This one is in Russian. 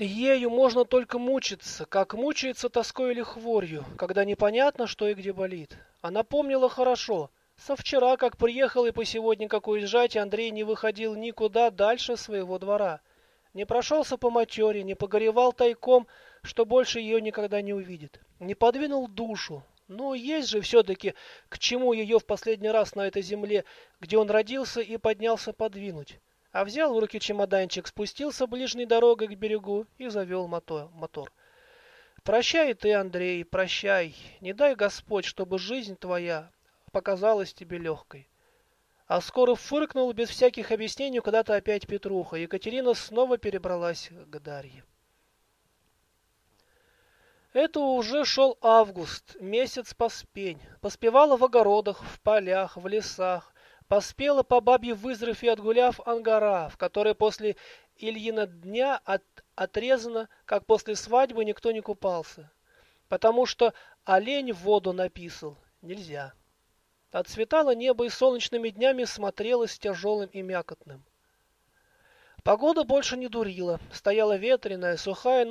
Ею можно только мучиться, как мучается тоской или хворью, когда непонятно, что и где болит. Она помнила хорошо. Со вчера, как приехал и по сегодня, как уезжать, Андрей не выходил никуда дальше своего двора. Не прошелся по матере, не погоревал тайком, что больше ее никогда не увидит. Не подвинул душу. Но есть же все-таки к чему ее в последний раз на этой земле, где он родился и поднялся подвинуть а взял в руки чемоданчик, спустился ближней дорогой к берегу и завел мотор. мотор. Прощай ты, Андрей, прощай. Не дай Господь, чтобы жизнь твоя показалась тебе легкой. А скоро фыркнул без всяких объяснений куда-то опять Петруха. Екатерина снова перебралась к Дарье. Это уже шел август, месяц поспень. Поспевала в огородах, в полях, в лесах, Поспела по бабье вызрыв и отгуляв ангара, в которой после Ильина дня от, отрезано, как после свадьбы никто не купался. Потому что олень в воду написал нельзя. Отцветало небо и солнечными днями смотрелось тяжелым и мякотным. Погода больше не дурила, стояла ветреная, сухая,